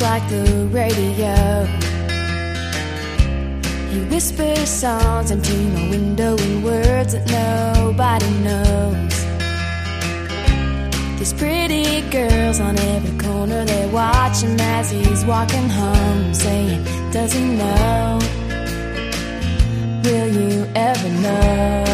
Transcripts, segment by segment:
like the radio. He whispers songs into my window in words that nobody knows. There's pretty girls on every corner, they watch him as he's walking home, saying, Does he know? Will you ever know?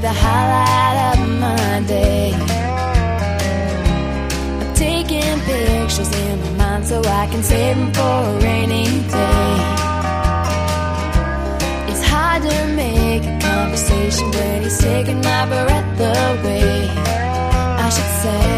The highlight of my day. I'm taking pictures in my mind so I can save them for a rainy day. It's hard to make a conversation when he's taking my breath away. I should say.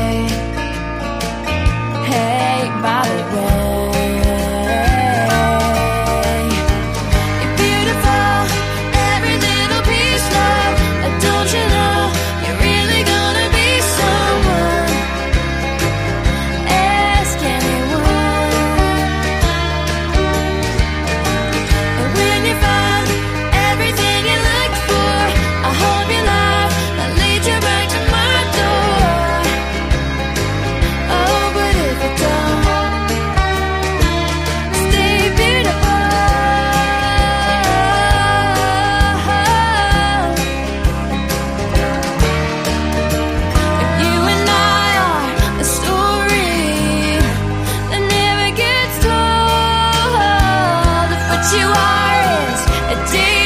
you are is a deep